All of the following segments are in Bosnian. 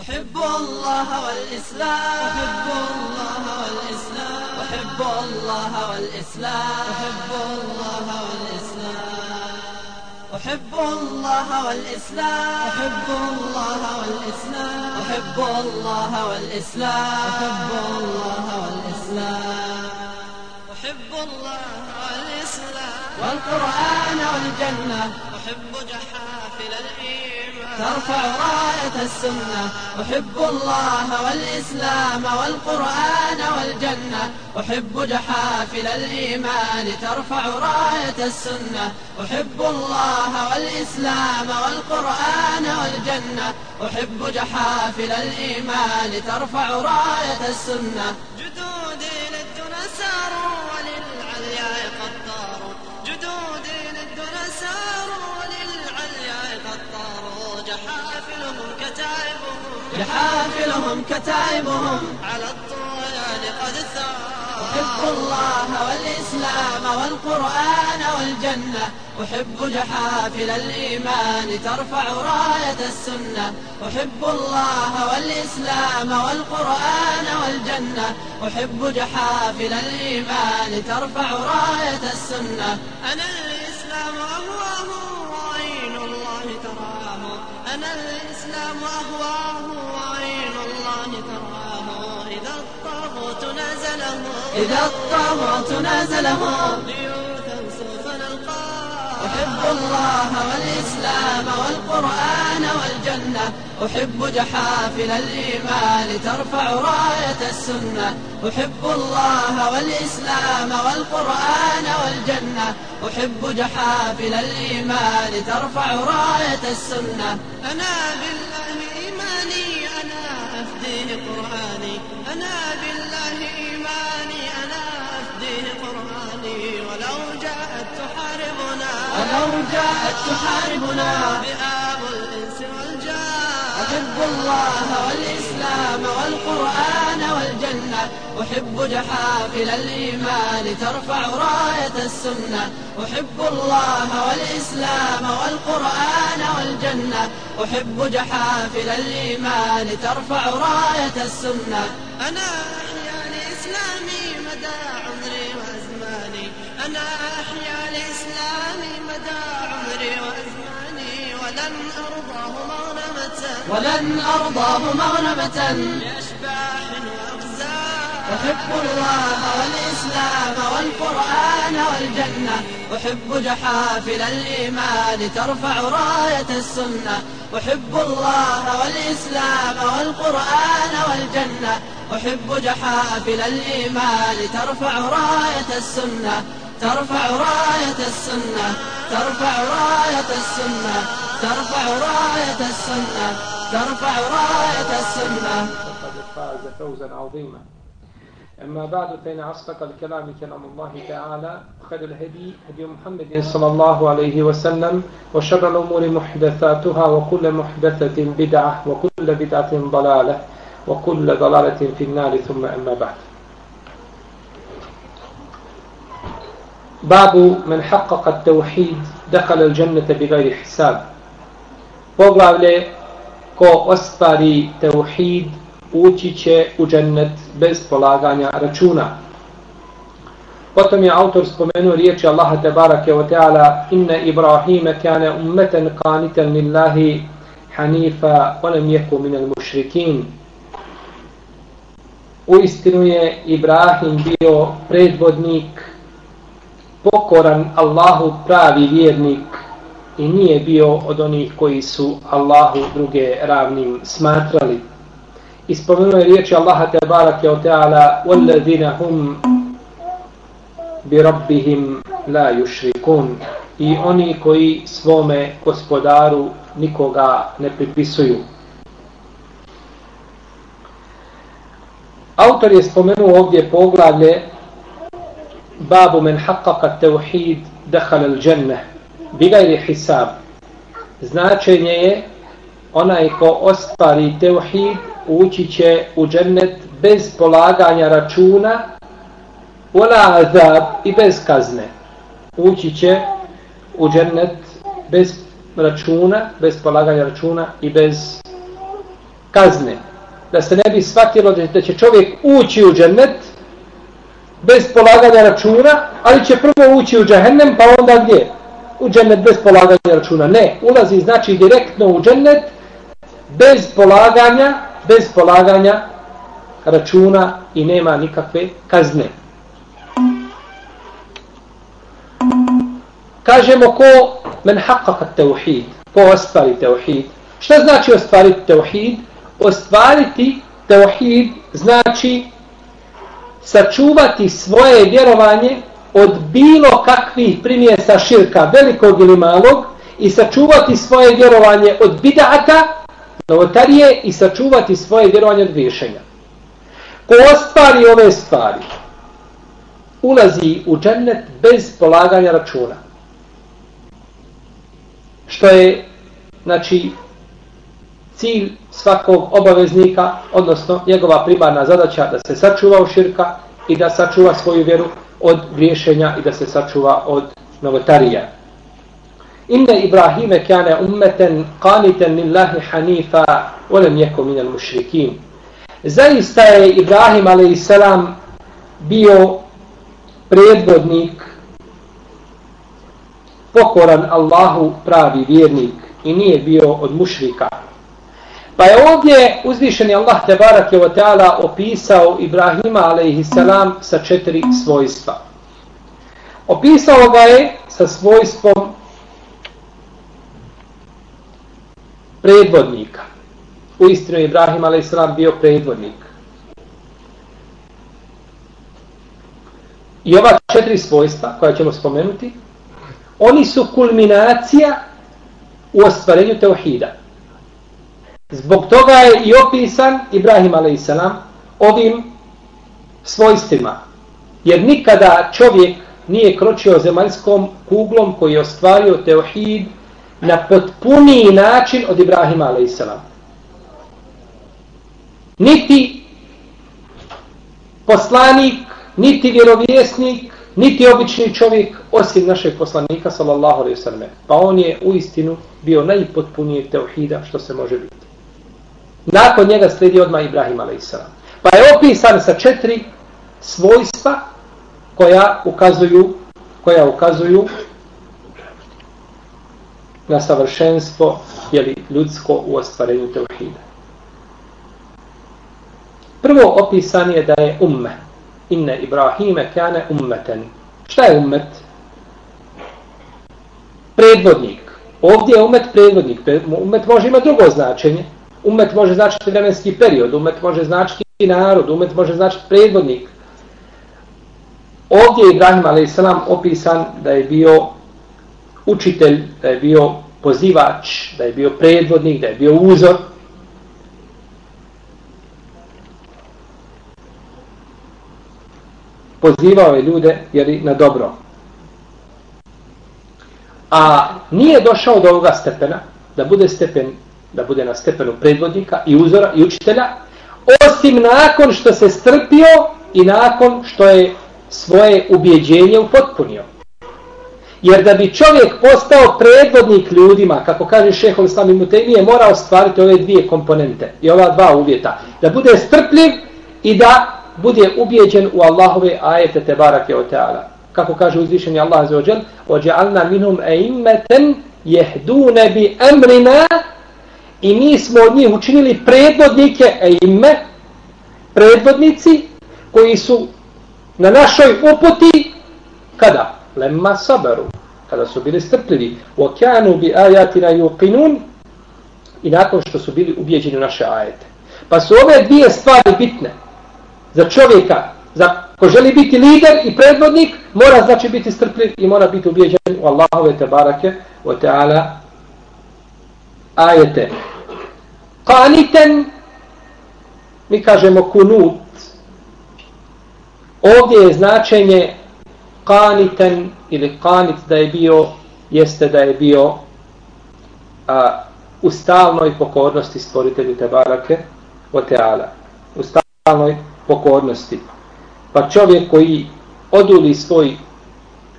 أحب الله والإسلام. أحب الله والإسلام. أحب الله والإسلام. أحب الله والإسلام. أحب الله والإسلام. أحب الله والإسلام. أحب الله والإسلام. أحب الله والإسلام. أحب الله والإسلام. والقرآن والجنة. أحب جحافل الإيمان. ترفع راية السنة. أحب الله والإسلام والقرآن والجنة. أحب جحافل الإيمان. ترفع راية السنة. أحب الله والإسلام والقرآن والجنة. أحب جحافل الإيمان. ترفع راية السنة. كتائبهم. على الطغيان قد ثاروا أحب الله والإسلام والقرآن والجنة. أحب جحافل الإيمان ترفع راية السنة. أحب الله والإسلام والقرآن والجنة. أحب جحافل الإيمان ترفع راية السنة. أنا الإسلام أهواه وعين الله تراه. أنا الإسلام وعين الله تراه إذا الطاغوت نزله. إذا الطاغوت ليوثا سوف نلقاه. أحب الله والإسلام والقرآن والجنة. أحب جحافل الإيمان ترفع راية السنة. أحب الله والإسلام والقرآن والجنة. أحب جحافل الإيمان ترفع راية السنة. أنا بالله ولو جاءت تحاربنا ذئاب الإنس والجان. أحب الله والإسلام والقرآن والجنة أحب جحافل الإيمان ترفع راية السنة. أحب الله والإسلام والقرآن والجنة أحب جحافل الإيمان ترفع راية السنة. أنا أحيا لإسلامي مدى عمري وأزماني. أنا أحيا ولن أرضاه مغنمة. لأشباح أحب الله والإسلام والقرآن والجنة. أحب جحافل الإيمان ترفع راية السنة. أحب الله والإسلام والقرآن والجنة. أحب جحافل الإيمان ترفع راية السنة. ترفع راية السنة. ترفع راية السنة. ترفع راية السنة ترفع راية السنة فقد فاز فوزا عظيما. أما بعد فإن أصدق الكلام كلام الله تعالى خير الهدي هدي محمد صلى الله عليه وسلم وشر الأمور محدثاتها وكل محدثة بدعة وكل بدعة ضلالة وكل ضلالة في النار. ثم أما بعد. باب من حقق التوحيد دخل الجنة بغير حساب. Poglavlje ko ostvari teuhid ući će u džennet bez polaganja računa. Potom je autor spomenuo riječi Allaha tebarake wa ta'ala inna Ibrahime kane ummeten qanitan lillahi hanifa onem jeku minel mušrikin. U istinu je Ibrahim bio predvodnik, pokoran Allahu pravi vjernik i nije bio od onih koji su Allahu druge ravnim smatrali. Ispomenuo je riječi Allaha te barake o teala وَالَّذِينَ هُمْ بِرَبِّهِمْ لَا يُشْرِكُونَ I oni koji svome gospodaru nikoga ne pripisuju. Autor je spomenuo ovdje poglavlje babu men haqqaqa tevhid dehal al dženne bigajri hisab značenje je onaj ko ostvari teuhid ući će u džennet bez polaganja računa wala azab i bez kazne ući će u džennet bez računa bez polaganja računa i bez kazne. Da se ne bi shvatilo da će čovjek ući u džennet bez polaganja računa, ali će prvo ući u džahennem, pa onda gdje? U džennet bez polaganja računa. Ne, ulazi znači direktno u džennet bez polaganja, bez polaganja računa i nema nikakve kazne. Kažemo ko men haqqaqa tauhid, ko ostvari tauhid. Šta znači ostvariti tauhid? Ostvariti tauhid znači sačuvati svoje vjerovanje od bilo kakvih primjesa širka, velikog ili malog, i sačuvati svoje vjerovanje od bidata, novotarije, i sačuvati svoje vjerovanje od višenja. Ko ostvari ove stvari, ulazi u džennet bez polaganja računa. Što je, znači, cilj svakog obaveznika, odnosno njegova primarna zadaća da se sačuva u širka i da sačuva svoju vjeru od griješenja i da se sačuva od novotarija. Inna Ibrahime kane ummeten qaniten lillahi hanifa olem jeko minel mušrikin. Zaista je Ibrahim a.s. bio predvodnik pokoran Allahu pravi vjernik i nije bio od mušrika. Pa je ovdje uzvišeni Allah Tebarak je ta'ala opisao Ibrahima a.s. sa četiri svojstva. Opisao ga je sa svojstvom predvodnika. U istinu je Ibrahim a.s. bio predvodnik. I ova četiri svojstva koja ćemo spomenuti, oni su kulminacija u ostvarenju teuhida. Zbog toga je i opisan Ibrahim a.s. ovim svojstvima. Jer nikada čovjek nije kročio zemaljskom kuglom koji je ostvario teohid na potpuniji način od Ibrahima a.s. Niti poslanik, niti vjerovjesnik, niti obični čovjek, osim našeg poslanika, sallallahu alaihi sallam. Pa on je u istinu bio najpotpuniji teohida što se može biti. Nakon njega slijedi odmah Ibrahim a.s. Pa je opisan sa četiri svojstva koja ukazuju koja ukazuju na savršenstvo jeli, ljudsko u ostvarenju teuhida. Prvo opisan je da je umme. Inne Ibrahime kane ummeten. Šta je ummet? Predvodnik. Ovdje je umet predvodnik. Umet može imati drugo značenje. Umet može značiti vremenski period, umet može značiti narod, umet može značiti predvodnik. Ovdje je Ibrahim a.s. opisan da je bio učitelj, da je bio pozivač, da je bio predvodnik, da je bio uzor. Pozivao je ljude jer na dobro. A nije došao do ovoga stepena, da bude stepen da bude na stepenu predvodnika i uzora i učitelja, osim nakon što se strpio i nakon što je svoje ubjeđenje upotpunio. Jer da bi čovjek postao predvodnik ljudima, kako kaže šehol Islam i Mutemije, mora ostvariti ove dvije komponente i ova dva uvjeta. Da bude strpljiv i da bude ubjeđen u Allahove ajete te barake o teala. Kako kaže uzvišeni Allah za ođel, ođe'alna minhum eimmeten jehdune bi emrina i mi smo od njih učinili predvodnike ime, predvodnici koji su na našoj uputi kada? Lemma sabaru, kada su bili strpljivi. U okeanu bi ajatina i i nakon što su bili ubijeđeni u naše ajete. Pa su ove dvije stvari bitne za čovjeka, za ko želi biti lider i predvodnik, mora znači biti strpljiv i mora biti ubijeđen u Allahove te barake, o teala ajete. Kaniten, mi kažemo kunut, ovdje je značenje kaniten ili kanit da je bio, jeste da je bio a, u stalnoj pokornosti stvoritelju Tebarake o Teala. U stalnoj pokornosti. Pa čovjek koji oduli svoj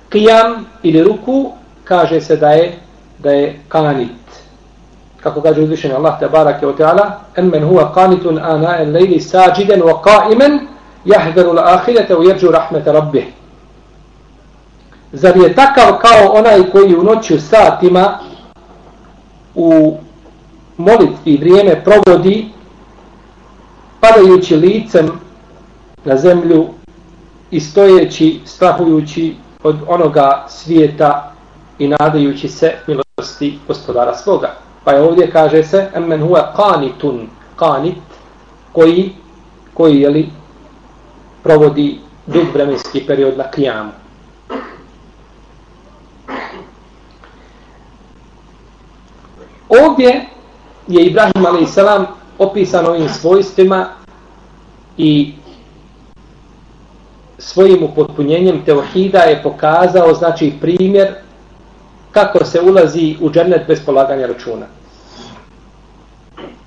kijam ili ruku, kaže se da je da je kanit kako kaže uzvišeni Allah te barake o teala, emmen huwa qanitun ana en lejli sađiden wa qaimen jahveru la ahirete u jerđu rahmete rabbih. Zar je takav kao onaj koji u noću satima u molitvi vrijeme provodi padajući licem na zemlju i stojeći, strahujući od onoga svijeta i nadajući se milosti gospodara svoga. Pa je ovdje kaže se emmen huwa qanitun, qanit, koji, koji je li provodi dug vremenski period na kijamu. Ovdje je Ibrahim a.s. opisan ovim svojstvima i svojim upotpunjenjem teohida je pokazao znači primjer kako se ulazi u džennet bez polaganja računa.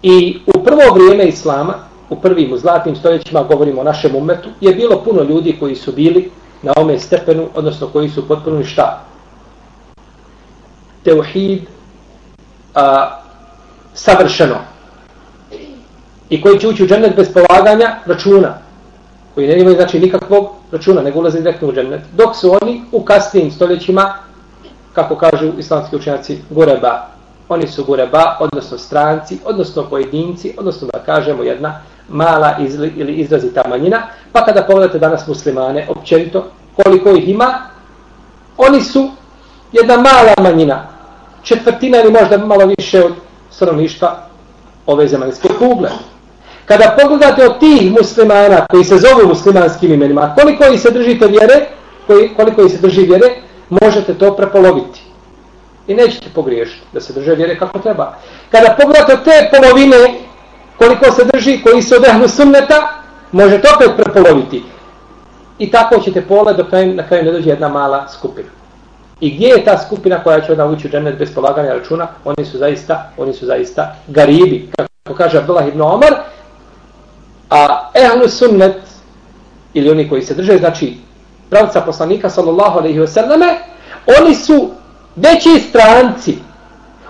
I u prvo vrijeme Islama, u prvim u zlatnim stoljećima, govorimo o našem umetu, je bilo puno ljudi koji su bili na ome stepenu, odnosno koji su potpunili šta? Teuhid a, savršeno. I koji će ući u džennet bez polaganja računa. Koji ne imaju znači nikakvog računa, nego ulaze direktno u džennet. Dok su oni u kasnijim stoljećima kako kažu islamski učenjaci, gureba. Oni su gureba, odnosno stranci, odnosno pojedinci, odnosno da kažemo jedna mala izli, ili izrazita manjina. Pa kada pogledate danas muslimane, općenito, koliko ih ima, oni su jedna mala manjina. Četvrtina ili možda malo više od stanovništva ove zemaljske kugle. Kada pogledate od tih muslimana koji se zovu muslimanskim imenima, koliko ih se držite vjere, koliko ih se drži vjere, možete to prepoloviti. I nećete pogriješiti da se drže vjere kako treba. Kada pogledate te polovine koliko se drži, koji se odehnu sunneta, možete opet prepoloviti. I tako ćete pole dok na kraju ne dođe jedna mala skupina. I gdje je ta skupina koja će onda ući u džennet bez polaganja računa? Oni su zaista, oni su zaista garibi. Kako kaže Abdullah ibn Omar, a ehlu sunnet, ili oni koji se drže, znači pravca poslanika sallallahu alaihi ve oni su veći stranci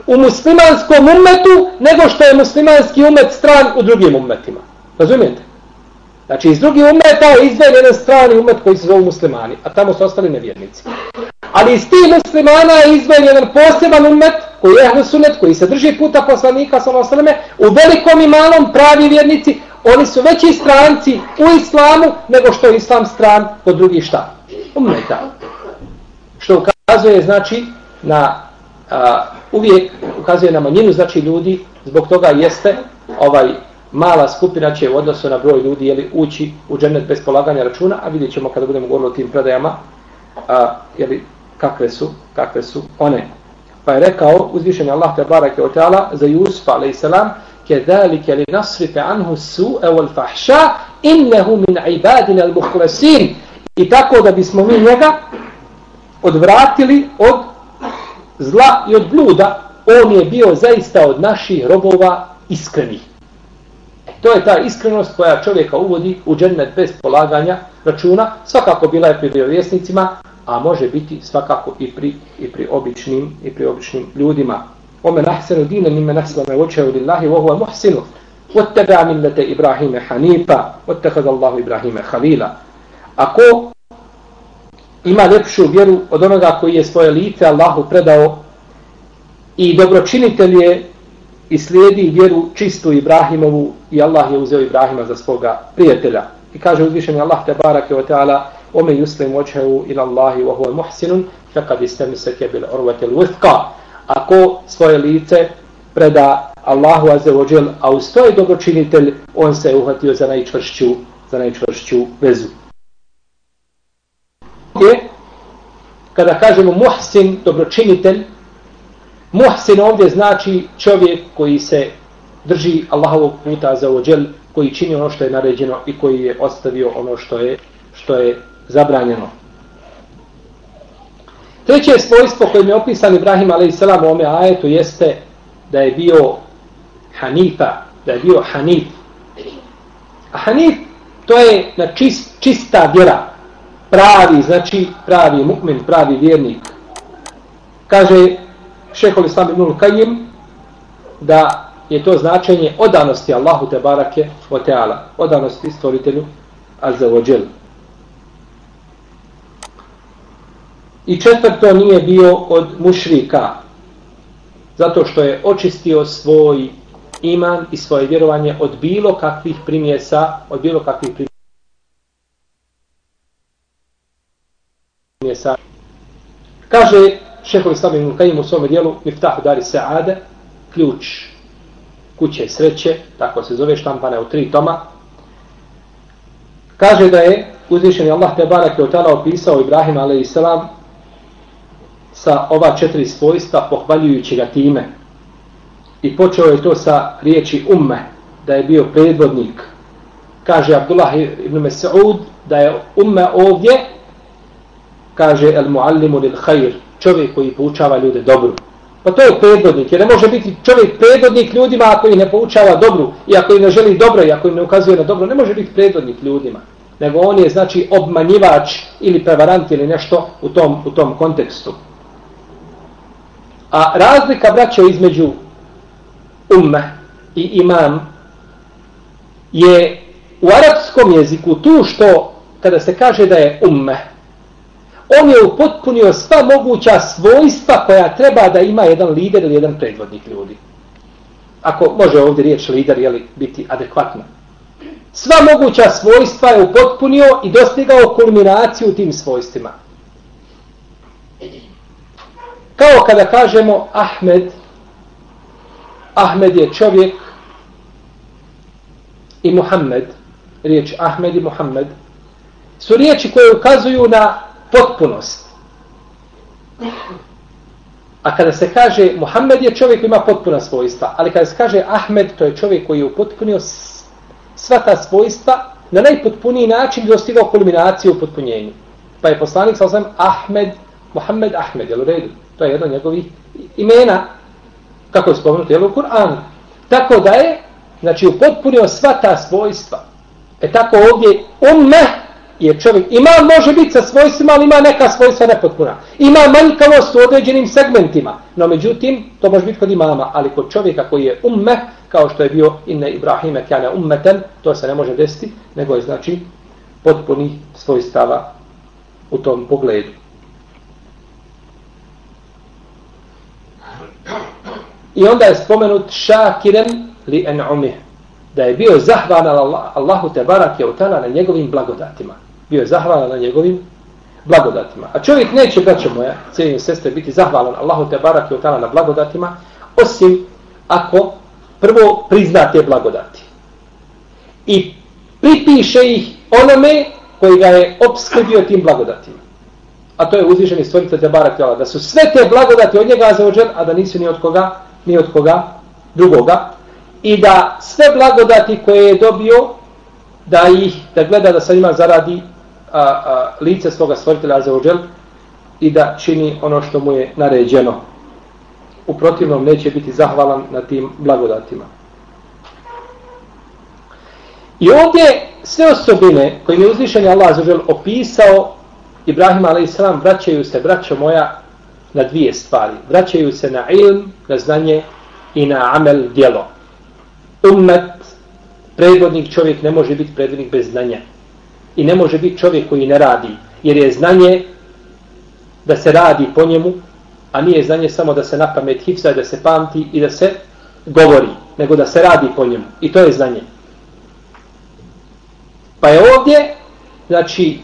u muslimanskom umetu nego što je muslimanski umet stran u drugim umetima. Razumijete? Znači iz drugih umeta je izveden jedan strani umet koji se zove muslimani, a tamo su ostali nevjernici. Ali iz tih muslimana je izveden jedan poseban umet koji je ehlusunet, koji se drži puta poslanika sallallahu alaihi u velikom i malom pravi vjernici, oni su veći stranci u islamu nego što je islam stran od drugih šta? Umeta. Što ukazuje znači na a, uvijek ukazuje na manjinu znači ljudi zbog toga jeste ovaj mala skupina će u odnosu na broj ljudi jeli, ući u džennet bez polaganja računa, a vidjet ćemo kada budemo govorili o tim predajama a, jeli, kakve su kakve su one. Pa je rekao uzvišenje Allah te barake o teala za Jusuf a.s. كذلك لنصرف عنه السوء والفحشاء إنه من عبادنا المخلصين i tako da bismo mi njega odvratili od zla i od bluda on je bio zaista od naših robova iskrenih e, to je ta iskrenost koja čovjeka uvodi u džennet bez polaganja računa svakako bila je pri vjerovjesnicima a može biti svakako i pri, i pri običnim i pri običnim ljudima ومن أحسن دينا ممن أسلم وجهه لله وهو محسن واتبع ملة إبراهيم حنيفا واتخذ الله إبراهيم خليلا Ako ima lepšu vjeru od onoga koji je svoje lice Allahu predao i dobročinitelj je i slijedi vjeru čistu Ibrahimovu i Allah je uzeo Ibrahima za svoga prijatelja. I kaže uzvišenje Allah te barake o teala ome yuslim očehu ila Allahi wa huwa muhsinun fekad istemiseke bil urvatil withqa ako svoje lice preda Allahu azze a uz to je dobročinitelj, on se je uhvatio za najčvršću, za najčvršću vezu. Je, kada kažemo muhsin, dobročinitelj, muhsin ovdje znači čovjek koji se drži Allahovog puta za ođel, koji čini ono što je naređeno i koji je ostavio ono što je, što je zabranjeno. Treće svojstvo kojim je opisan Ibrahim a.s. u ome ajetu jeste da je bio Hanifa, da je bio Hanif. A Hanif to je na čist, čista vjera. Pravi, znači pravi mukmin, pravi vjernik. Kaže šehol Islam ibn Kajim da je to značenje odanosti Allahu te barake o teala, odanosti stvoritelju Azzawajal. I četvrto nije bio od mušrika, zato što je očistio svoj iman i svoje vjerovanje od bilo kakvih primjesa, od bilo kakvih primjesa. Kaže šehol Islam ibn Kajim u svome dijelu Miftahu Dari Sa'ade, ključ kuće sreće, tako se zove štampana u tri toma, kaže da je uzvišeni Allah te barak je od opisao Ibrahim a.s sa ova četiri svojstva pohvaljujući ga time. I počeo je to sa riječi umme, da je bio predvodnik. Kaže Abdullah ibn Mas'ud da je umme ovdje, kaže el muallimu lil khair, čovjek koji poučava ljude dobru. Pa to je predvodnik, jer ne može biti čovjek predvodnik ljudima ako ih ne poučava dobru i ako ih ne želi dobro i ako im ne ukazuje na dobro, ne može biti predvodnik ljudima. Nego on je znači obmanjivač ili prevarant ili nešto u tom, u tom kontekstu. A razlika braća između umme i imam je u arapskom jeziku tu što kada se kaže da je umme, on je upotpunio sva moguća svojstva koja treba da ima jedan lider ili jedan predvodnik ljudi. Ako može ovdje riječ lider jeli, biti adekvatna. Sva moguća svojstva je upotpunio i dostigao kulminaciju tim svojstvima. Kao kada kažemo Ahmed, Ahmed je čovjek i Muhammed, riječ Ahmed i Muhammed, su riječi koje ukazuju na potpunost. A kada se kaže Muhammed je čovjek koji ima potpuna svojstva, ali kada se kaže Ahmed, to je čovjek koji je upotpunio sva ta svojstva na najpotpuniji način dostigao kulminaciju u potpunjenju. Pa je poslanik sa osam Ahmed, Muhammed Ahmed, jel u redu? To je jedno njegovih imena, kako je spomenuto, jel u Kur'anu. Tako da je, znači, upotpunio sva ta svojstva. E tako ovdje, ummeh, je čovjek, ima može biti sa svojstvima, ali ima neka svojstva nepotpuna. Ima manjkavost u određenim segmentima, no međutim, to može biti kod imama, ali kod čovjeka koji je umme, kao što je bio inne Ibrahime kjane ummeten, to se ne može desiti, nego je znači potpuni svojstava u tom pogledu. I onda je spomenut šakiren li en umih, da je bio zahvalan Allahu te barak je utala na njegovim blagodatima bio je zahvalan na njegovim blagodatima. A čovjek neće, braćo moja, cijenim sestre, biti zahvalan Allahu te barak utala na blagodatima, osim ako prvo prizna te blagodati. I pripiše ih onome koji ga je obskrbio tim blagodatima. A to je uzvišeni stvoritelj te barak da su sve te blagodati od njega zaođen, a da nisu ni od koga, ni od koga drugoga. I da sve blagodati koje je dobio, da ih, da gleda da sa njima zaradi a, a, lice svoga stvoritelja zaođen i da čini ono što mu je naređeno. U protivnom neće biti zahvalan na tim blagodatima. I ovdje sve osobine koje je uzvišeni Allah zaođen opisao Ibrahim a.s. vraćaju se, braćo moja, na dvije stvari. Vraćaju se na ilm, na znanje i na amel djelo. Ummet, predvodnik čovjek ne može biti predvodnik bez znanja. I ne može biti čovjek koji ne radi. Jer je znanje da se radi po njemu, a nije znanje samo da se na pamet da se pamti i da se govori, nego da se radi po njemu. I to je znanje. Pa je ovdje, znači,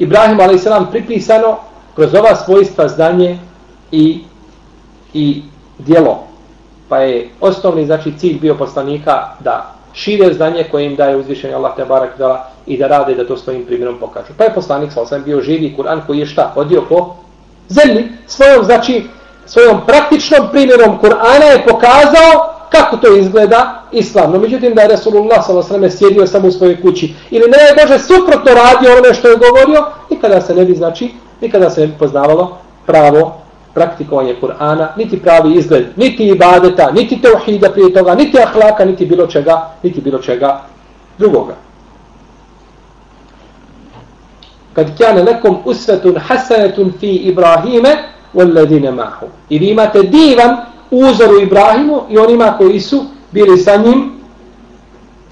Ibrahim a.s. pripisano kroz ova svojstva znanje i, i dijelo. Pa je osnovni znači, cilj bio poslanika da šire znanje koje im daje uzvišenje Allah te barak dala i da rade da to svojim primjerom pokažu. Pa je poslanik sa osam bio živi Kur'an koji je šta? Odio po zemlji. Svojom, znači, svojom praktičnom primjerom Kur'ana je pokazao kako to izgleda islamno. Međutim, da je Resulullah s.a.v. sjedio samo u svojoj kući ili ne je Bože suprotno radio ono što je govorio, nikada se ne bi, znači, nikada se ne bi poznavalo pravo praktikovanje Kur'ana, niti pravi izgled, niti ibadeta, niti teuhida prije toga, niti ahlaka, niti bilo čega, niti bilo čega drugoga. Kad kjane nekom usvetun hasanetun fi Ibrahime, والذين معه. I vi imate divan uzoru Ibrahimu i onima koji su bili sa njim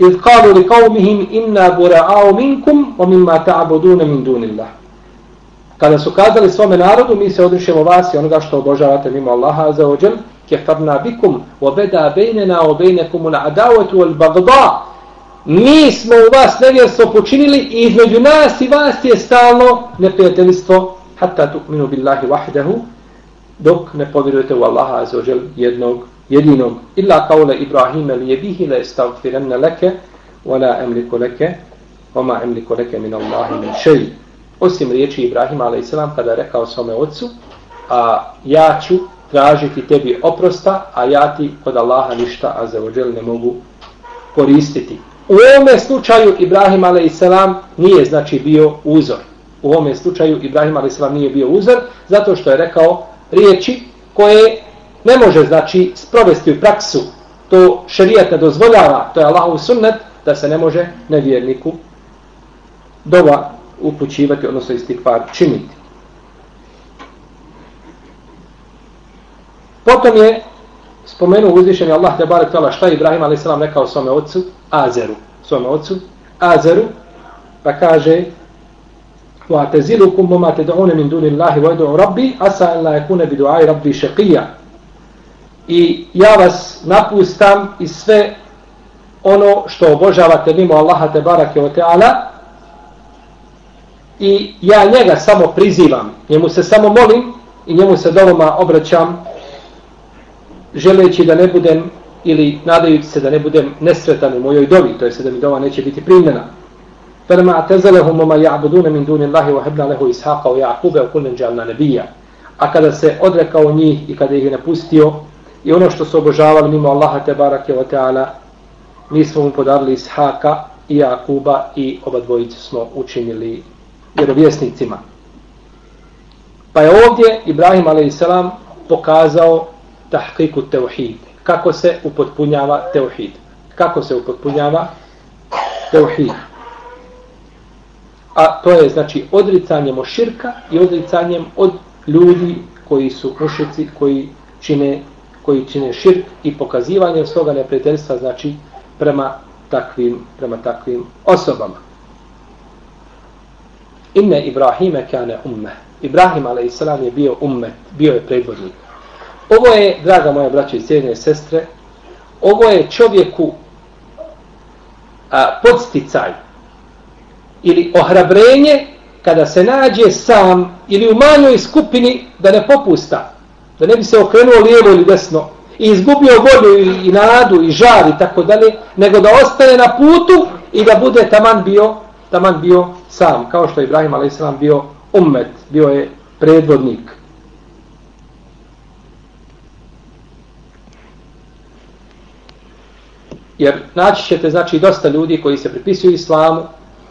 إذ قالوا لقومهم إنا براء منكم ومما تعبدون من دون الله Kada su kazali svome narodu, mi se odrišemo vas i onoga što obožavate mimo Allaha za ođel, kefarna bikum, obeda bejnena, obejnekum ula adavetu al bagda. Mi smo u vas nevjerstvo počinili i između nas i vas je stalno neprijateljstvo, hatta tu'minu billahi wahdahu, dok ne povjerujete u Allaha za jednog jedinog illa kaule Ibrahima li jebihi le stavfiranna leke wala emliku leke oma emliku leke min Allahi min šeji osim riječi Ibrahima a.s. kada je rekao svome ocu a ja ću tražiti tebi oprosta a ja ti kod Allaha ništa a ne mogu koristiti u ovome slučaju Ibrahim a.s. nije znači bio uzor u ovome slučaju Ibrahim a.s. nije bio uzor zato što je rekao riječi koje ne može znači sprovesti u praksu. To šerijat ne dozvoljava to je Allahov sunnet da se ne može nevjerniku dova upućivati odnosno istikvar činiti. Potom je spomenuo uzvišenje Allah te barek tala šta je Ibrahim a.s. rekao svome ocu? Azeru. Svome ocu? Azeru. Pa kaže وَاَتَزِلُكُمْ وَمَا تَدْعُونَ مِنْ دُونِ اللَّهِ وَيْدُعُ رَبِّي أَسَا أَنْ لَا يَكُونَ بِدُعَاءِ رَبِّي شَقِيًّا i ja vas napustam i sve ono što obožavate mimo Allaha te barake o teala i ja njega samo prizivam njemu se samo molim i njemu se dovoma obraćam želeći da ne budem ili nadajući se da ne budem nesretan u mojoj dovi to je se da mi dova neće biti primljena فَلَمَا أَتَزَلَهُمْ وَمَا يَعْبُدُونَ مِنْ دُونِ اللَّهِ وَحَبْنَا لَهُ إِسْحَاقَ وَيَعْقُبَ وَكُلًا جَعَلْنَا نَبِيًّا A kada se odrekao njih i kada ih je napustio, i ono što su obožavali mimo Allaha te barake wa ta'ala mi smo mu podarili Ishaka i Jakuba i oba dvojice smo učinili vjerovjesnicima. Pa je ovdje Ibrahim a.s. pokazao tahkiku teuhid. Kako se upotpunjava teuhid. Kako se upotpunjava teuhid. A to je znači odricanjem od širka i odricanjem od ljudi koji su mušici, koji čine koji čine širk i pokazivanjem svoga neprijateljstva znači prema takvim, prema takvim osobama. Inne Ibrahime kane umme. Ibrahim a.s. je bio ummet, bio je predvodnik. Ovo je, draga moja braća i cijene sestre, ovo je čovjeku a, podsticaj ili ohrabrenje kada se nađe sam ili u manjoj skupini da ne popusta da ne bi se okrenuo lijevo ili desno i izgubio volju i, i nadu i žar i tako dalje, nego da ostane na putu i da bude taman bio, taman bio sam, kao što je Ibrahim a.s. bio ummet, bio je predvodnik. Jer naći ćete znači dosta ljudi koji se pripisuju islamu,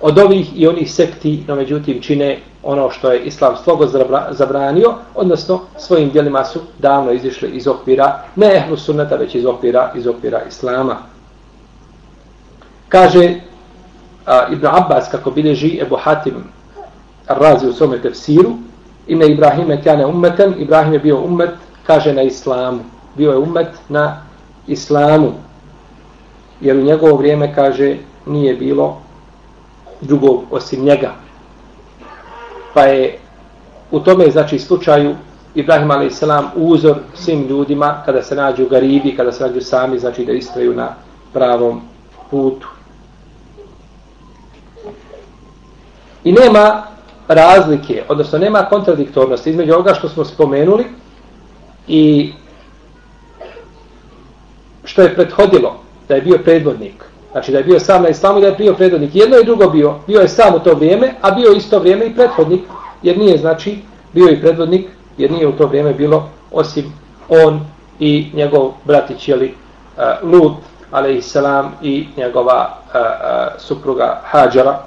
od ovih i onih sekti, no međutim čine ono što je islam slogo zabranio, odnosno svojim dijelima su davno izišli iz okvira, ne ehlu sunneta, već iz okvira, iz okvira islama. Kaže a, Ibn Abbas, kako bilježi Ebu Hatim razi u svome tefsiru, ime Ibrahime kjane ummeten, Ibrahim je bio ummet, kaže na islamu. Bio je ummet na islamu. Jer u njegovo vrijeme, kaže, nije bilo drugog osim njega. Pa je u tome znači slučaju Ibrahim a.s. uzor svim ljudima kada se nađu u garibi, kada se nađu sami, znači da istraju na pravom putu. I nema razlike, odnosno nema kontradiktornosti između ovoga što smo spomenuli i što je prethodilo da je bio predvodnik. Znači da je bio sam na islamu i da je bio predvodnik. Jedno i drugo bio. Bio je sam u to vrijeme, a bio isto vrijeme i prethodnik. Jer nije znači bio i predvodnik, jer nije u to vrijeme bilo osim on i njegov bratić, jeli, uh, Lut, alaihissalam, i njegova uh, uh, supruga Hadžara.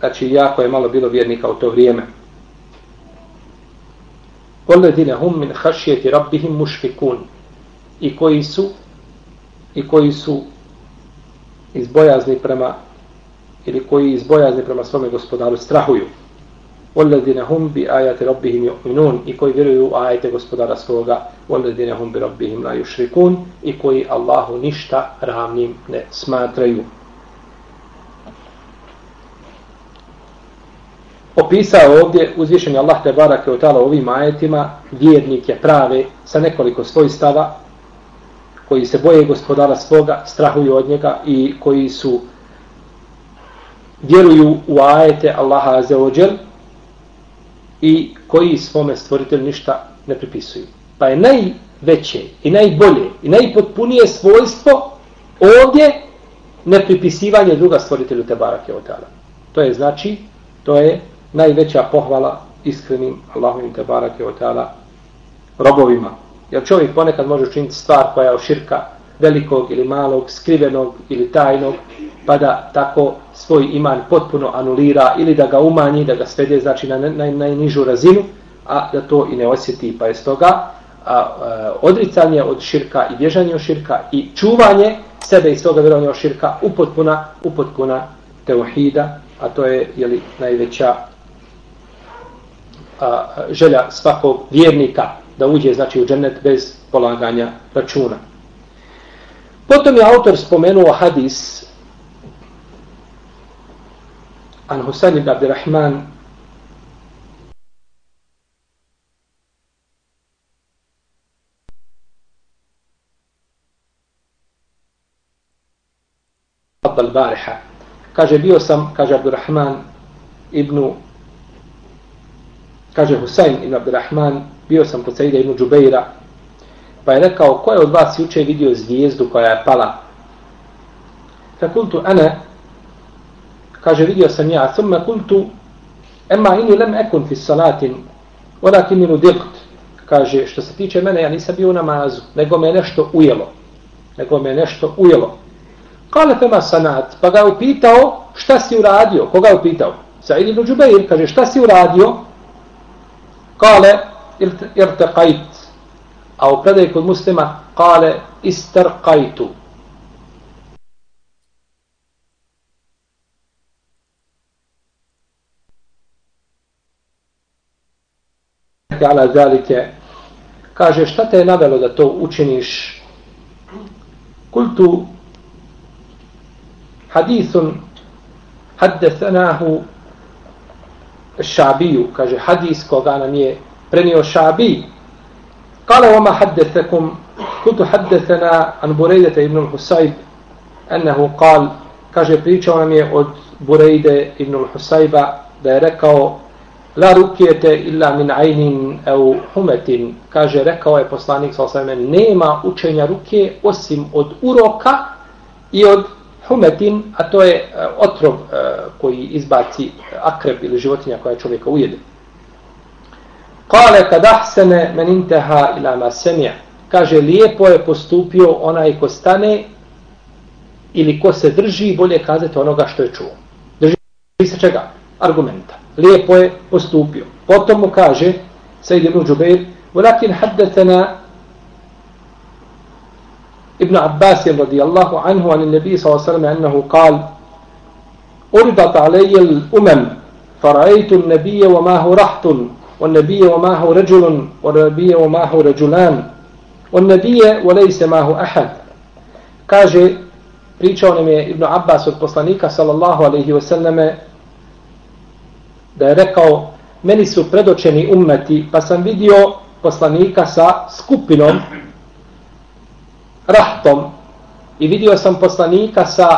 Znači, jako je malo bilo vjernika u to vrijeme. وَالَّذِينَ هُمْ مِنْ خَشْيَةِ رَبِّهِمْ مُشْفِكُونَ i koji su i koji su izbojazni prema ili koji izbojazni prema svome gospodaru strahuju. Walladine hum bi ayati rabbihim yu'minun i koji vjeruju u ajete gospodara svoga, walladine hum bi rabbihim la yushrikun i koji Allahu ništa ravnim ne smatraju. Opisao ovdje uzvišeni Allah te barake u ovim ajetima vjernike prave sa nekoliko svojstava koji se boje gospodara svoga, strahuju od njega i koji su vjeruju u ajete Allaha Azeođel i koji svome stvoritelju ništa ne pripisuju. Pa je najveće i najbolje i najpotpunije svojstvo ovdje nepripisivanje druga stvoritelju Tebarake Otala. To je znači, to je najveća pohvala iskrenim Allahovim Tebarake Otala robovima. Jer čovjek ponekad može učiniti stvar koja je širka velikog ili malog, skrivenog ili tajnog, pa da tako svoj iman potpuno anulira ili da ga umanji, da ga svede znači na naj, na razinu, a da to i ne osjeti. Pa je stoga a, a, odricanje od širka i bježanje od širka i čuvanje sebe iz toga vjerovanja od širka upotpuna, upotpuna teuhida, a to je jeli, najveća a, želja svakog vjernika da uđe znači u džennet bez polaganja računa. Potom je autor spomenuo hadis an Husayn ibn Abdurrahman al-Bariha. Kaže, bio sam, kaže Abdurrahman ibn kaže Husayn ibn Abdurrahman, bio sam kod Saida ibn Džubeira, pa je rekao, ko je od vas juče vidio zvijezdu koja je pala? Fakultu ana, kaže, vidio sam ja, thumma kultu, emma ini lem ekun fi salatin, odak iminu dilkt, kaže, što se tiče mene, ja nisam bio u namazu, nego me nešto ujelo. Nego me nešto ujelo. Kale fema sanat, pa ga upitao, šta si uradio? Koga je upitao? Sa'id ibn Džubeir, kaže, šta si uradio? Kale, irtaqajt. A u predaj kod muslima, kale, istarqajtu. ala zalike kaže šta te je navelo da to učiniš kultu hadisun haddesanahu šabiju, kaže hadis koga nam je prenio šabi. Kale oma haddethekum, kutu haddethena an Burejdete ibn Husayb, ennehu kal, kaže pričao nam je od Burejde ibn Husayba, da je rekao, la rukijete illa min ajnin au humetin, kaže, rekao je poslanik sa osvrame, nema učenja ruke osim od uroka i od humetin, a to je uh, otrov uh, koji izbaci akreb ili životinja koja čovjeka ujede. Kale kad ahsene men inteha ila ma semija. Kaže, lijepo je postupio onaj ko stane ili ko se drži, bolje kazati onoga što je čuo. Drži se čega? Argumenta. Lijepo je postupio. Potom mu kaže, Sejid ibn Džubeir, ولكن حدثنا ابن عباس رضي الله عنه عن النبي صلى الله عليه وسلم أنه قال أردت علي الأمم فرأيت النبي وما هو رحت والنبي وما هو رجل والنبي وما هو رجلان والنبي وليس ما هو أحد kaže pričao nam je Ibn Abbas od poslanika sallallahu alaihi wasallam da je rekao meni su predočeni ummeti pa sam vidio poslanika sa skupinom rahtom i vidio sam poslanika sa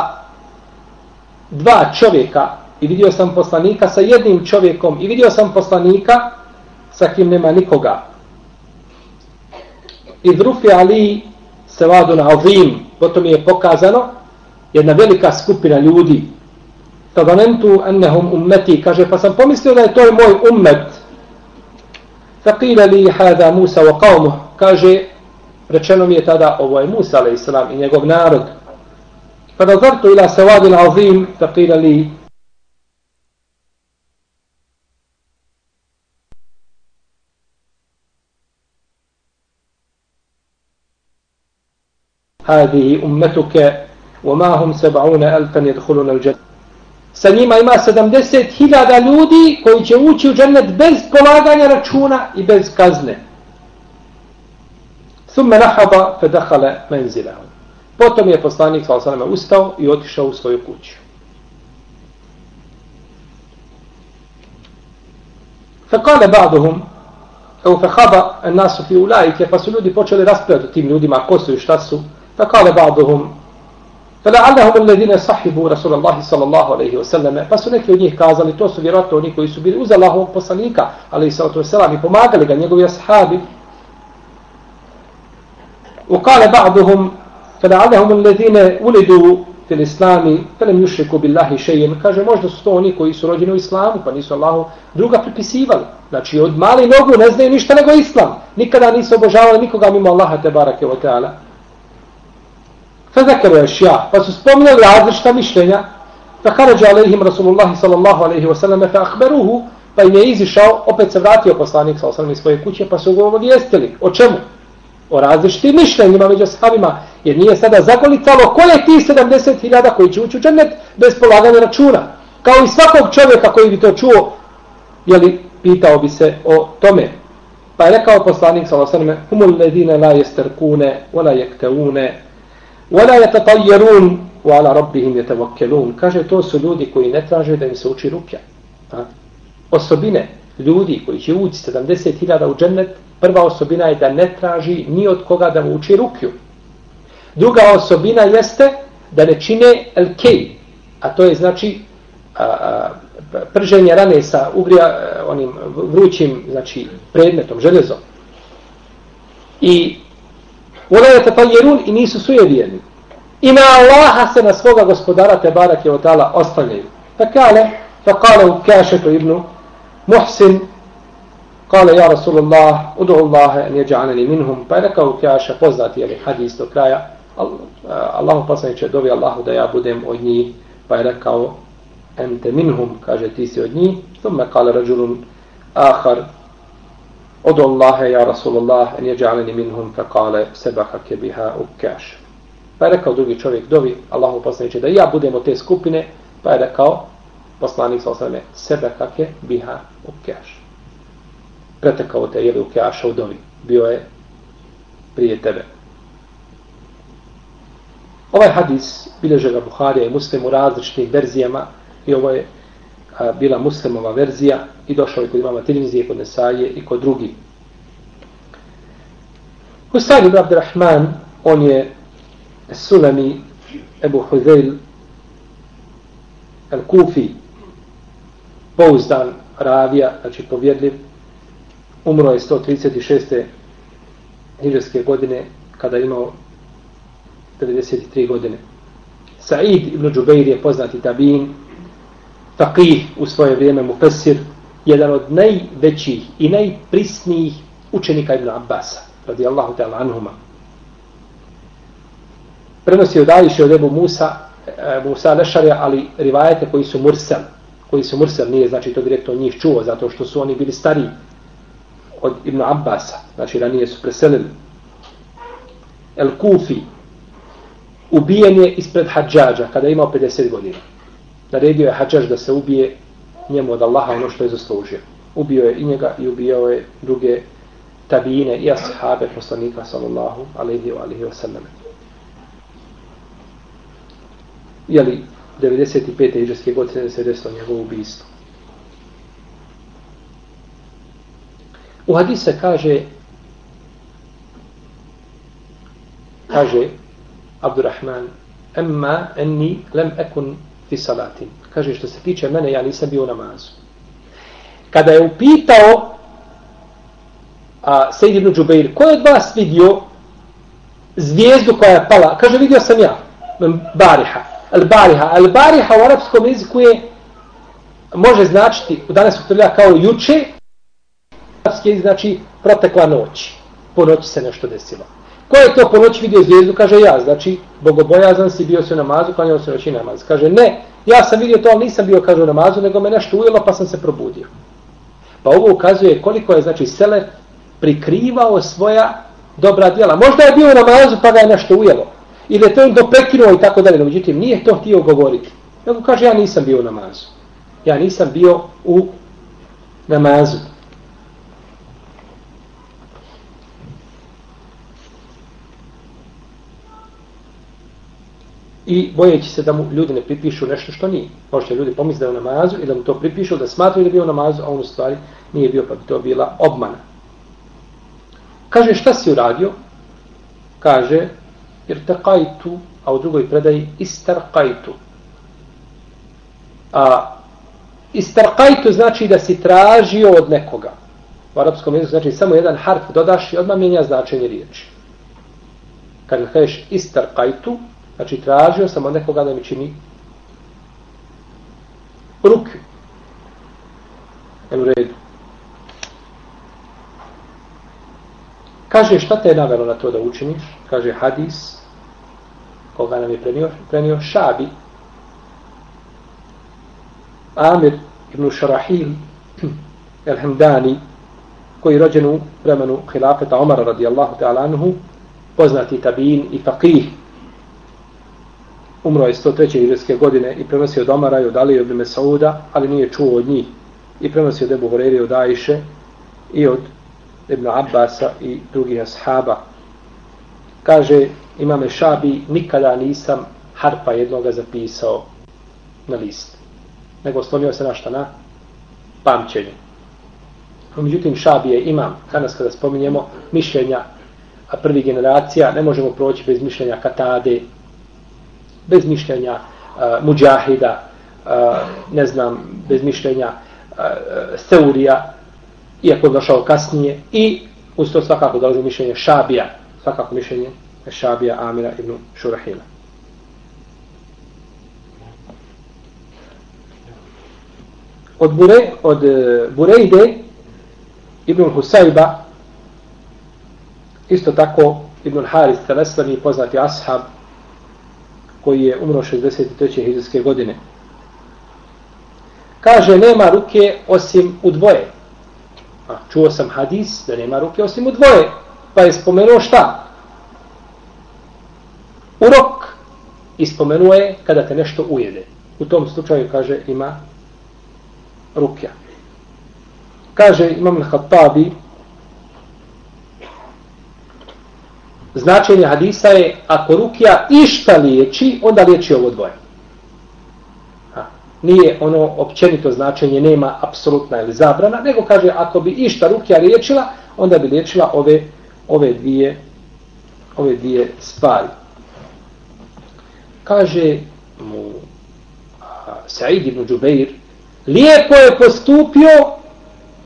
dva čovjeka i vidio sam poslanika sa jednim čovjekom i vidio sam poslanika sa kim nema nikoga. I drufi Ali se vadu na ovim, potom je pokazano jedna velika skupina ljudi. Tadanentu ennehum ummeti, kaže, pa sam pomislio da je to moj ummet. Faqila li hada Musa wa qawmuh, kaže, Rečeno mi je tada, ovo je Musa a.s. i njegov narod. Pa zartu ila sevadil azim, taqila li, هذه أمتك وما هم سبعون ألفا يدخلون الجنة sa njima ima 70.000 ljudi koji će ući u džennet bez polaganja računa i bez kazne. Thumme nahaba fe dahale menzilahu. Potom je poslanik s.a.v. ustao i otišao u svoju kuću. Fekale ba'duhum, evo fehaba nasu fi ulajike, pa su ljudi počeli raspravati tim ljudima ko su i šta su. Fekale ba'duhum, فلعلهم الذين صحبوا رسول الله صلى الله عليه وسلم pa su neki od njih kazali to su vjerojatno oni koji su bili uz Allahovog poslanika ali salatu vesselam i pomagali ga njegovi ashabi وقال بعضهم فلعلهم الذين ولدوا في الاسلام فلم يشركوا بالله شيئا kaže možda su to oni koji su rođeni u islamu pa nisu Allahu druga pripisivali znači od mali nogu ne znaju ništa nego islam nikada nisu obožavali nikoga mimo Allaha te barake ve taala Fezekere još ja, pa su spominjali različita mišljenja, fa karađa alaihim Rasulullah sallallahu alaihi wa sallam, fa akberuhu, pa im je izišao, opet se vratio poslanik sallallahu alaihi svoje kuće, pa su ga obavijestili. O čemu? O različitim mišljenjima među sahabima, jer nije sada zagolicalo ko je ti 70.000 koji će ući u džennet bez polaganja računa. Kao i svakog čovjeka koji bi to čuo, jeli, pitao bi se o tome. Pa je rekao poslanik sallallahu alaihi wa sallam, humul ledine la jesterkune, ona jekteune, ولا يتطيرون وعلى ربهم يتوكلون kaže to su ljudi koji ne traže da im se uči rukja a? osobine ljudi koji će ući 70.000 u džennet prva osobina je da ne traži ni od koga da mu uči rukju druga osobina jeste da ne čine el kej a to je znači a, a, prženje rane sa ugrija onim vrućim znači predmetom željezom i Ona je tefaljerun i nisu sujevijeni. I na Allaha se na svoga gospodara te barak je otala ostavljaju. Pa kale, fa kale u kašetu ibnu Muhsin, kale ja Rasulullah, udu Allahe, nije džaneni minhum, pa je rekao u kaša, poznati je li hadis do kraja, eh, Allahu poslaniče, dovi Allahu da ja budem od njih, pa je rekao, ente minhum, kaže ti si od njih, thumme kale rađulun ahar, od Allaha, ja Rasulullah, en je džaleni minhum, fe kale, sebaha biha ukaš. Pa je rekao drugi čovjek, dovi Allahu poslaniče, da ja budem od te skupine, pa je rekao, poslanik sa osvrame, sebaha biha ukaš. Pretekao te, jeli ukaša u dovi. Bio je prije tebe. Ovaj hadis bilježe ga Buharija i Muslim u različitim verzijama i ovo je a, bila muslimova verzija i došao je kod imama Tirmizije, kod Nesaje i kod drugi. Husayn ibn Abdurrahman, on je Sulami Ebu Huzail al-Kufi, pouzdan ravija, znači povjedljiv, umro je 136. hiđarske godine, kada je imao 93 godine. Sa'id ibn Džubeir je poznati tabin, faqih u svoje vrijeme mufessir, jedan od najvećih i najprisnijih učenika Ibn Abbasa, radijallahu ta'ala anhuma. Prenosi od Aisha od Ebu Musa, e, Musa Lešarja, ali rivajete koji su mursel, koji su mursel, nije znači to direktno njih čuo, zato što su oni bili stariji od Ibn Abbasa, znači ranije su preselili. El Kufi, ubijen je ispred Hadžađa, kada je imao 50 godina naredio je Hadžaž da se ubije njemu od Allaha ono što je zaslužio. Ubio je i njega i ubio je druge tabine i ashabe poslanika sallallahu alaihi wa alaihi wa sallam. Jeli 95. iđeske godine se desilo njegovo ubijstvo. U hadise kaže kaže Abdurrahman emma enni lem ekun fi salatin. Kaže, što se tiče mene, ja nisam bio u namazu. Kada je upitao a, Sejid ibn Džubeir, ko je od vas vidio zvijezdu koja je pala? Kaže, vidio sam ja. Bariha. Al bariha. Al bariha u arapskom jeziku je može značiti, u danas upotrebljava kao juče, arapski jezik znači protekla noć. Po noći se nešto desilo. Ko je to po noći vidio zvijezdu? Kaže ja, znači, bogobojazan si, bio se u namazu, klanjao se noći namaz. Kaže ne, ja sam vidio to, ali nisam bio, kaže, u namazu, nego me nešto ujelo, pa sam se probudio. Pa ovo ukazuje koliko je, znači, Sele prikrivao svoja dobra djela. Možda je bio u namazu, pa ga je nešto ujelo. Ili je to im doprekinuo i tako dalje. No, međutim, nije to htio govoriti. Nego kaže, ja nisam bio u namazu. Ja nisam bio u namazu. I bojeći se da mu ljudi ne pripišu nešto što nije. Ono Možete ljudi pomisli da je u namazu i da mu to pripišu, da smatruju da je bio u namazu, a on u stvari nije bio, pa bi to bila obmana. Kaže, šta si uradio? Kaže, jer taqajtu, a u drugoj predaji istarkajtu. A istarkajtu znači da si tražio od nekoga. U arapskom jeziku znači samo jedan harf dodaš i odmah mijenja značenje riječi. Kad kažeš istarkajtu, znači tražio sam od nekoga da mi čini ruku. U redu. Kaže, šta te je navjelo na to da učiniš? Kaže, hadis, koga nam je prenio, prenio Šabi, Amir ibn Šarahil, El Hamdani, koji je rođen u vremenu hilafeta Omara radijallahu ta'ala anhu, poznati tabin i faqih, umro je 103. hiđarske godine i prenosio od Omara i od Ali ibn Mesauda, ali nije čuo od njih. I prenosio od Ebu Horeri od Ajše i od Ibn Abbasa i drugih ashaba. Kaže imame Šabi, nikada nisam harpa jednoga zapisao na list. Nego slonio se na šta na pamćenje. Međutim, Šabi je imam, danas kada spominjemo mišljenja a prvi generacija, ne možemo proći bez mišljenja Katade, bez mišljenja uh, Mujahida, uh, ne znam, bez mišljenja uh, Seurija, iako došao kasnije, i uz to svakako dolazi mišljenje Šabija, svakako mišljenje Šabija Amira ibn Šurahila. Od, Bure, od Burejde ibn Husayba isto tako ibn Haris Teleslani poznati ashab koji je umro 63. hizijske godine. Kaže, nema ruke osim u dvoje. A čuo sam hadis da nema ruke osim u dvoje. Pa je spomenuo šta? Urok i spomenuo je kada te nešto ujede. U tom slučaju, kaže, ima rukja. Kaže, imam na značenje hadisa je, ako rukija išta liječi, onda liječi ovo dvoje nije ono općenito značenje, nema apsolutna ili zabrana, nego kaže ako bi išta rukija liječila, onda bi liječila ove, ove, dvije, ove dvije stvari. Kaže mu Said ibn Đubeir, lijepo je postupio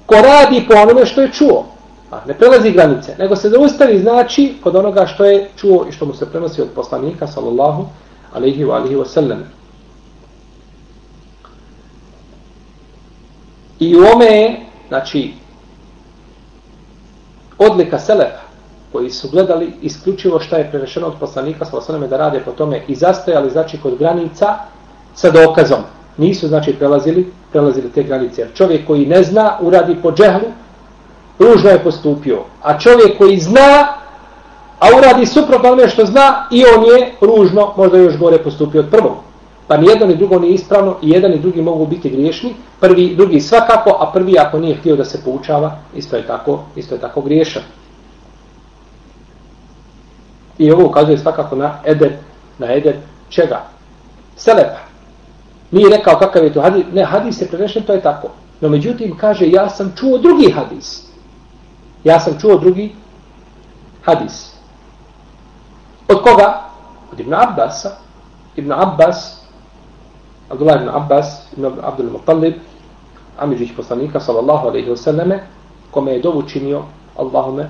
ko radi po onome što je čuo. A, ne prelazi granice, nego se zaustavi znači kod onoga što je čuo i što mu se prenosi od poslanika, sallallahu alaihi wa alihi wa sallam. I u ome je, znači, odlika Selefa, koji su gledali isključivo šta je prerešeno od poslanika sallallahu alaihi wa sallam, da rade po tome i zastajali, znači, kod granica sa dokazom. Nisu, znači, prelazili, prelazili te granice. Jer čovjek koji ne zna, uradi po džehlu, ružno je postupio. A čovjek koji zna, a uradi suprotno što zna, i on je ružno, možda još gore postupio od prvog. Pa ni jedno ni drugo nije ispravno i jedan i drugi mogu biti griješni. Prvi, drugi svakako, a prvi ako nije htio da se poučava, isto je tako, isto je tako griješan. I ovo ukazuje svakako na edep, na edep čega? Selepa. Nije rekao kakav je to hadis, ne, hadis je prenešen, to je tako. No međutim, kaže, ja sam čuo drugi hadis. Ja sam čuo drugi hadis. Od koga? Od Ibn Abbasa. Ibn Abbas Abdullah ibn Abbas, ibn Abdul Muttalib, Amidžić poslanika, sallallahu alaihi wasallame, kome je dovu činio, Allahume,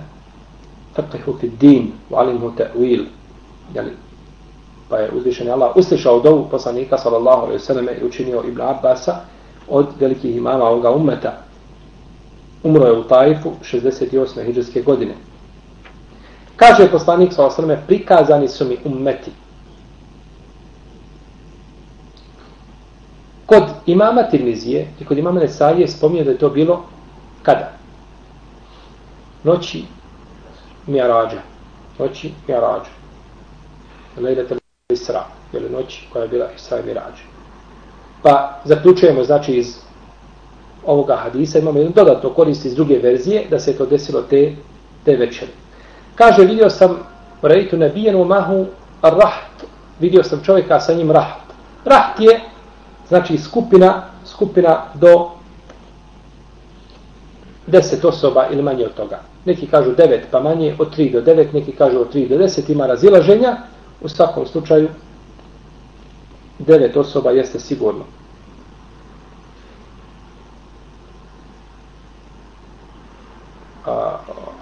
faqihu fi din, wa alimhu ta'wil. Jeli, pa je uzvišen Allah uslišao dovu poslanika, sallallahu alaihi wasallame, i učinio ibn Abbasa od velikih imama ovoga ummeta. Umro je u Tajfu 68. hijđarske godine. Kaže poslanik, sa osrme, prikazani su mi ummeti, Kod imama Tirmizije i kod imama Nesarije spominje da je to bilo kada? Noći Mjarađa. Noći Mjarađa. Lejle Isra. Ili noći koja je bila Isra i Mjarađa. Pa zaključujemo, znači, iz ovoga hadisa, imamo jedno dodatno korist iz druge verzije, da se to desilo te, te večeri. Kaže, vidio sam, rejtu nebijenu mahu raht, vidio sam čovjeka sa njim raht. Raht je, znači, skupina, skupina do deset osoba ili manje od toga. Neki kažu devet pa manje, od tri do devet, neki kažu od tri do deset, ima razilaženja. U svakom slučaju, devet osoba jeste sigurno.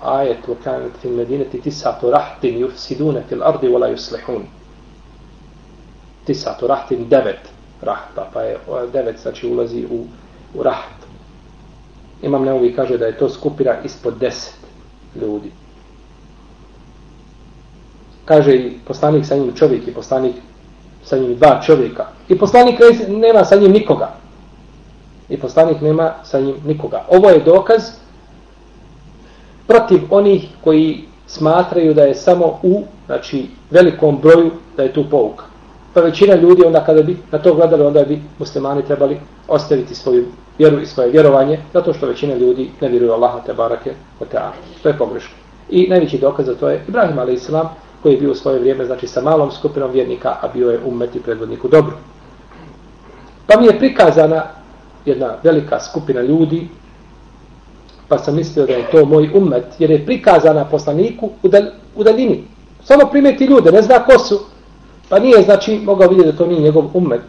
Ajet u kanet fil medineti tisatu rahtin yufsidune fil ardi wala yuslihun. Tisatu rahtin devet rahta, pa je devet znači ulazi u, u raht. Imam Neuvi kaže da je to skupina ispod deset ljudi. Kaže i poslanik sa njim čovjek i poslanik sa njim dva čovjeka. I poslanik nema sa njim nikoga. I poslanik nema sa njim nikoga. Ovo je dokaz protiv onih koji smatraju da je samo u znači, velikom broju da je tu pouka. Pa većina ljudi onda kada bi na to gledali, onda bi muslimani trebali ostaviti svoju vjeru i svoje vjerovanje, zato što većina ljudi ne vjeruje Allaha te barake o teala. To je pogrešno. I najveći dokaz za to je Ibrahim a.s. koji je bio u svoje vrijeme, znači sa malom skupinom vjernika, a bio je umet i predvodnik u dobru. Pa mi je prikazana jedna velika skupina ljudi, pa sam mislio da je to moj umet, jer je prikazana poslaniku u, dal, u daljini. Samo primeti ljude, ne zna ko su, pa nije, znači, mogao vidjeti da to nije njegov umet.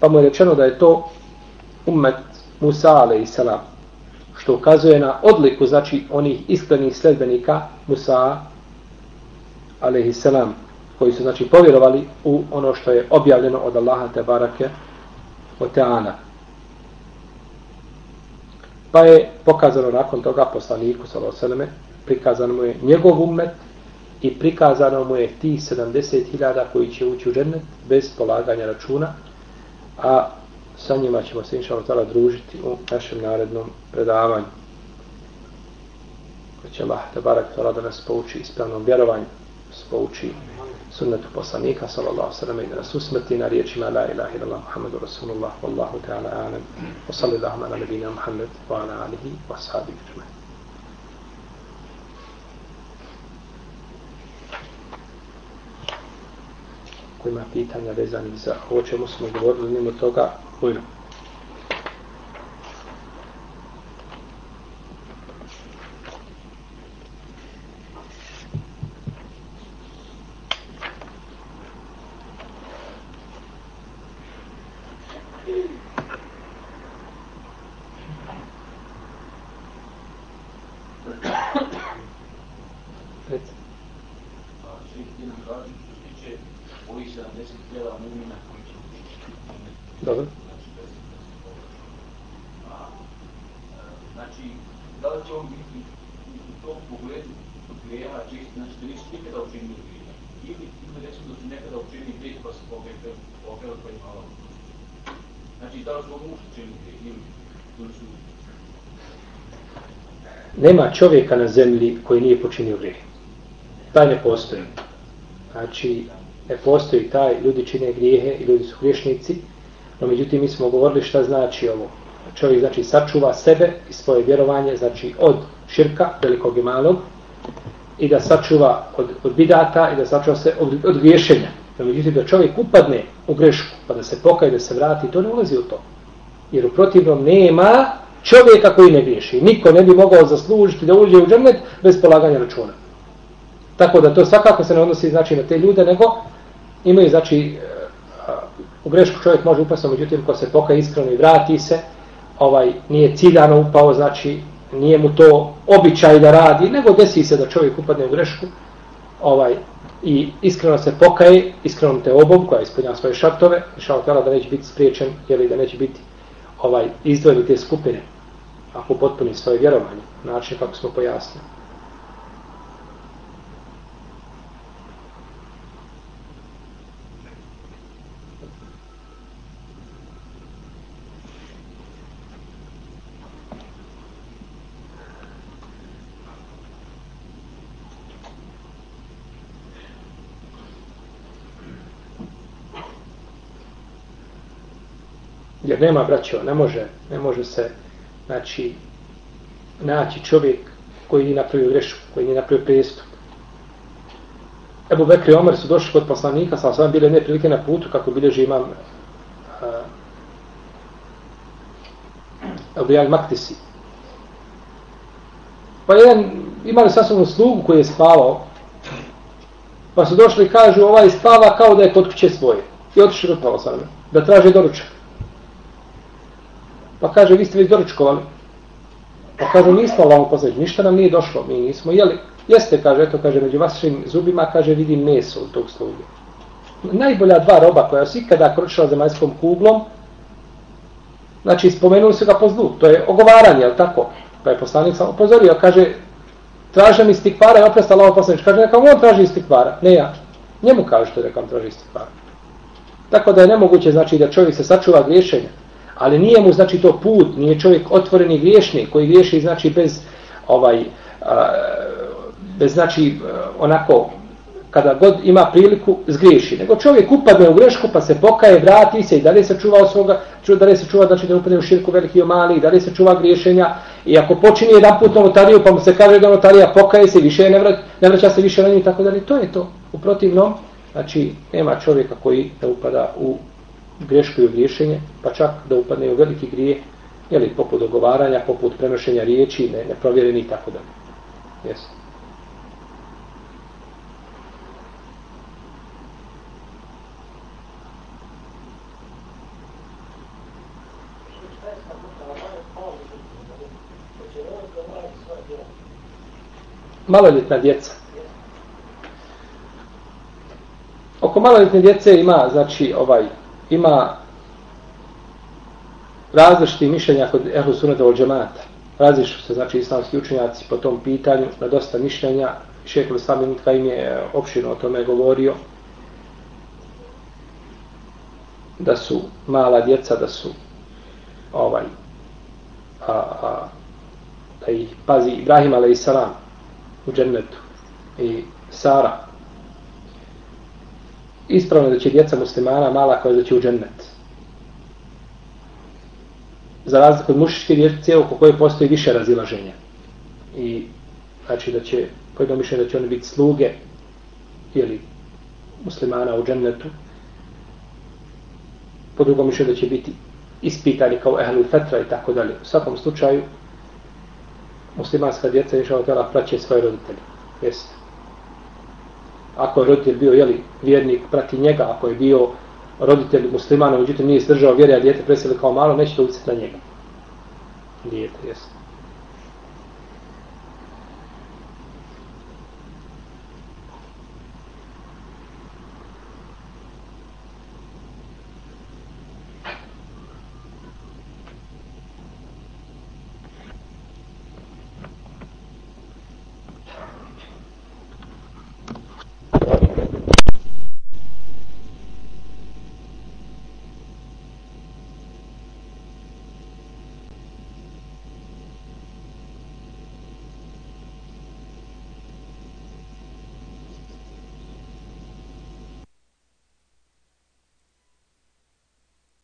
Pa mu je rečeno da je to umet Musa a.s. Što ukazuje na odliku, znači, onih iskrenih sledbenika Musa a.s. koji su, znači, povjerovali u ono što je objavljeno od Allaha te barake o teana. Pa je pokazano nakon toga poslaniku s.a.v. prikazano mu je njegov umet i prikazano mu je ti 70.000 koji će ući u džennet bez polaganja računa, a sa njima ćemo se inša Allah družiti u našem narednom predavanju. Ko će Allah te barak da nas pouči ispravnom vjerovanju, nas pouči sunnetu poslanika, sallallahu sallam, i da nas usmrti na riječima la ilaha illallah, muhammadu rasulullah, wallahu ta'ala anem, wa sallallahu ala nabina muhammad, wa ala alihi, wa sahabihi, Ko ima pitanja vezanih za ovo čemu smo govorili, mimo toga, Bujno. Dobro. on biti u tom pogledu grijeha čist, znači da nisu nikada učinili grijeha. Ili, ili recimo da su nekada učinili grijeh pa se pokajali, pokajali pa imala. Znači, da li su mogu učinili grijeh ili, ili su... Nema čovjeka na zemlji koji nije počinio grijeh. Taj ne postoji. Znači, ne postoji taj, ljudi čine grijehe i ljudi su griješnici, no međutim mi smo govorili šta znači ovo čovjek znači sačuva sebe i svoje vjerovanje znači od širka velikog i malog i da sačuva od, od bidata i da sačuva se od, od griješenja. Da međutim da čovjek upadne u grešku pa da se pokaje da se vrati, to ne ulazi u to. Jer u protivnom nema čovjeka koji ne griješi. Niko ne bi mogao zaslužiti da uđe u džennet bez polaganja računa. Tako da to svakako se ne odnosi znači na te ljude, nego imaju znači e, u grešku čovjek može upasti, međutim ko se pokaje iskreno i vrati se, ovaj nije ciljano upao, znači nije mu to običaj da radi, nego desi se da čovjek upadne u grešku ovaj, i iskreno se pokaje, iskreno te obom koja ispunja svoje šartove, išao tela da neće biti spriječen ili da neće biti ovaj, izdvojeni te skupine ako potpuni svoje vjerovanje, način kako smo pojasnili. Jer nema braćo, ne može, ne može se znači, naći čovjek koji nije napravio grešku, koji nije napravio prestup. Ebu Bekri i Omer su došli kod poslanika, sa sam bile neprilike na putu, kako bilježi imam uh, Ebu Maktisi. Pa jedan, imali sasvom slugu koji je spavao, pa su došli i kažu, ovaj spava kao da je kod kuće svoje. I otišli kod poslanika, da traže doručak. Pa kaže, vi ste već doručkovali. Pa kaže, nismo Allahom upoznati, ništa nam nije došlo, mi nismo jeli. Jeste, kaže, eto, kaže, među vašim zubima, kaže, vidim meso u tog sluge. Najbolja dva roba koja su ikada kročila zemaljskom kuglom, znači, spomenuli su ga po zlu, to je ogovaranje, jel tako? Pa je poslanik sam upozorio, kaže, tražem mi i opresta Allahom poslanič. Kaže, neka on traži istikvara, ne ja. Njemu kaže što je rekao traži istikvara. Tako da je nemoguće, znači, da čovjek se sačuva griješenja. Ali nije mu, znači, to put, nije čovjek otvoreni griješnik, koji griješi, znači, bez, ovaj, a, bez, znači, onako, kada god ima priliku, zgriješi. Nego čovjek upadne u grešku, pa se pokaje, vrati se i dalje se čuva od svoga, dalje se čuva, znači, da upadne u širku veliki i mali, i dalje se čuva griješenja. I ako počini jedan put novotariju, pa mu se kaže da notarija pokaje se, više ne, vrać, ne vraća se više na nju, tako da to je to. U protivnom, znači, nema čovjeka koji ne upada u grešku i griješenje, pa čak da upadne u veliki grije, jeli, poput dogovaranja, poput prenošenja riječi, ne, neprovjereni i tako da. Jesu. Maloljetna djeca. Oko maloljetne djece ima, znači, ovaj, ima različiti mišljenja kod Ehlu sunata od džemata. Različiti se, znači, islamski učenjaci po tom pitanju, na dosta mišljenja. Šekul Islami Nitka im je opšino o tome govorio. Da su mala djeca, da su ovaj, a, a, da ih pazi Ibrahim a.s. u džennetu i Sara. Ispravno da će djeca muslimana mala koja da će u džennet za razliku od mušičke djece oko koje postoji više razilaženja. I znači da će, pojedno mišljenje da će oni biti sluge ili muslimana u džennetu, po drugom mišljenju da će biti ispitani kao ehlu fetra i tako dalje. U svakom slučaju, muslimanska djeca išao tela praće svoje roditelje. Jeste. Ako je roditelj bio jeli, vjernik, prati njega, ako je bio roditelj muslimana, međutim nije izdržao vjere, a djete preseli kao malo, neće to uciti na njega. Dijete, jesu.